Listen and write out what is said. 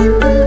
time.